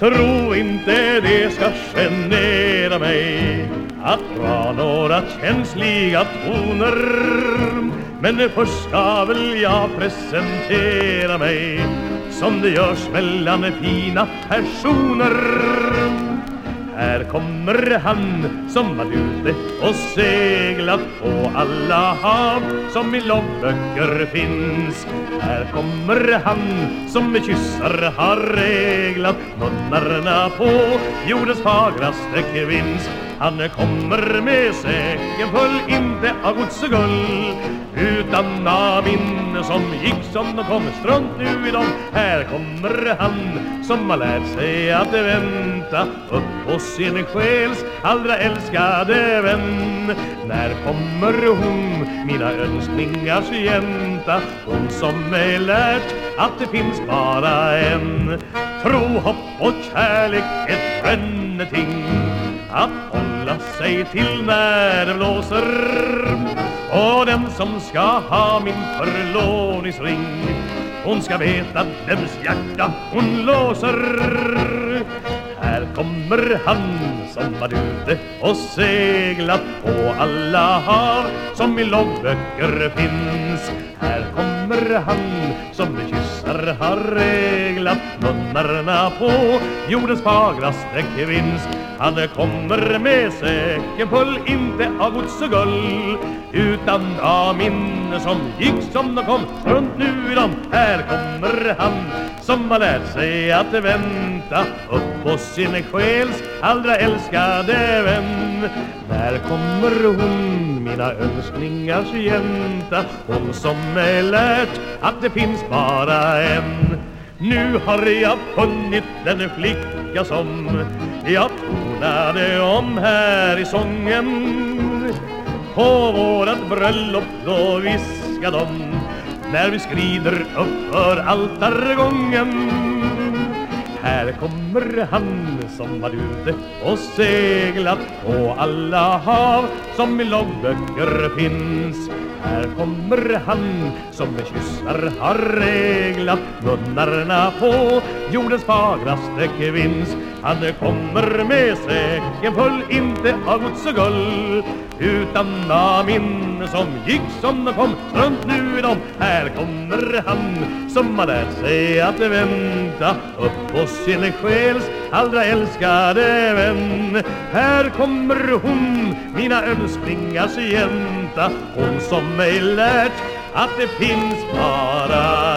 Tro inte det ska genera mig att dra några känsliga toner. Men först ska väl jag presentera mig som det görs mellan fina personer här kommer han som varit ute och seglat på alla hav som i loggböcker finns. Här kommer han som med kyssar har reglat munnarna på jordens fagraste kvinns. Han kommer med säcken full, inte av gods och guld utan av som gick som de kom strunt nu i dem. Här kommer han som har lärt sig att vänta upp på sin själs allra älskade vän. När kommer hon, mina önskningars jänta? Hon som är lärt att det finns bara en. Tro, hopp och kärlek, ett brännande ting att hålla sig till när det blåser och den som ska ha min förlovningsring hon ska veta vems hjärta hon låser. Här kommer han som var ute och seglat på alla hav som i loggböcker finns. Här kommer han som med kyssar har reglat munnarna på jordens fagraste kvinns han kommer med säcken full, inte av gods och gull, Utan av minne som gick som de kom. Runt nu i dem Här kommer han som har lärt sig att vänta upp på sin själs allra älskade vän. När kommer hon, mina önskningars jänta? Hon som är lärt att det finns bara en nu har jag funnit den flicka som jag tonade om här i sången. På vårat bröllop då viskar de när vi skrider upp för altargången. Här kommer han som var ute och seglat på alla hav som i loggböcker finns här kommer han som med kyssar har reglat munnarna på jordens fagraste kvinns. Han kommer med säcken full, inte av gods och guld utan av minnen som gick som de kom strunt nu i dem. Här kommer han som har lärt sig att vänta upp på sin själs allra älskade vän. Här kommer hon, mina önskningars jänta, hon som mig lärt att det finns bara